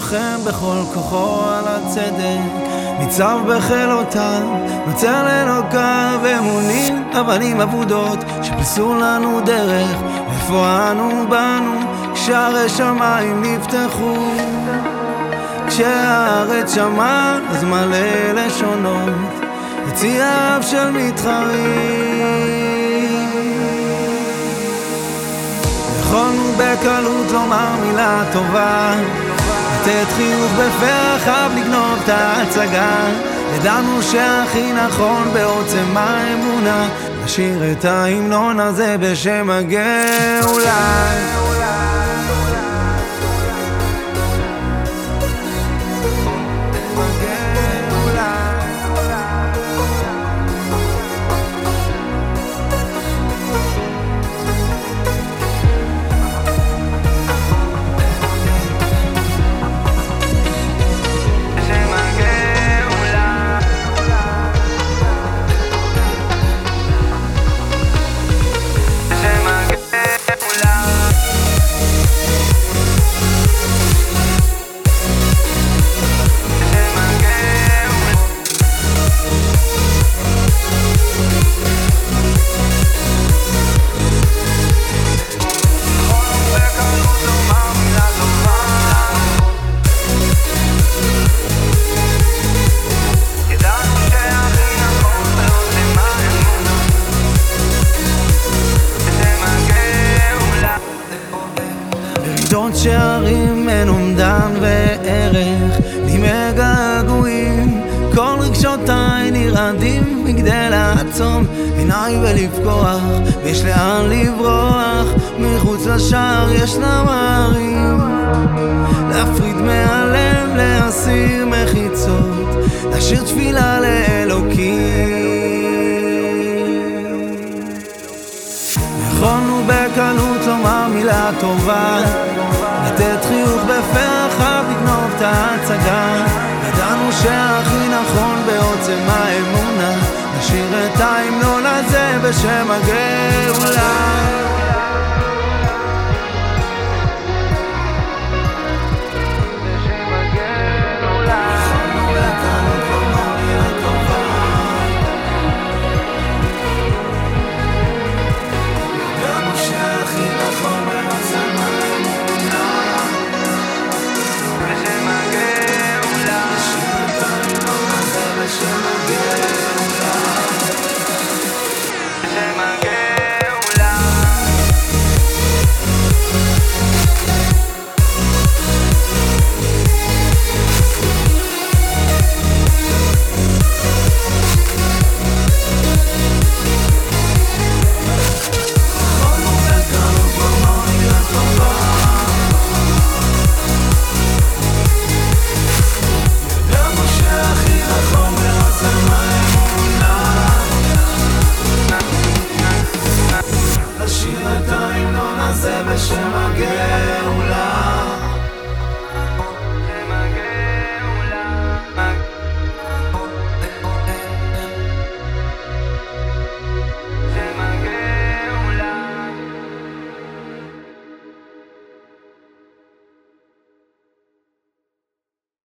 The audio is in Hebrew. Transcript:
לוחם בכל כוחו על הצדק ניצב בחילותיו, נוצר לאלוקיו אמונים אבנים אבודות שפיסו לנו דרך איפה אנו באנו כשערי שמיים נפתחו? כשהארץ שמעה אז מלא לשונות יציאיו של מתחרים. יכולנו בקלות לומר מילה טובה לתת חיוך בפה רחב לגנוב את ההצגה. ידענו שהכי נכון בעוצם האמונה. נשאיר את ההמנון הזה בשם הגאולה שדות שערים אין אומדן וערך, לימי געגועים, כל רגשותיי נרעדים מגדי לעצום עיניי ולפקוח, ויש לאן לברוח, מחוץ לשער ישנם ערים, להפריד מהלב, להסיר מחיצות, להשאיר תפילה לאלוקים. יכולנו בקלות לומר מילה טובה בשם הגאולה Summer girl.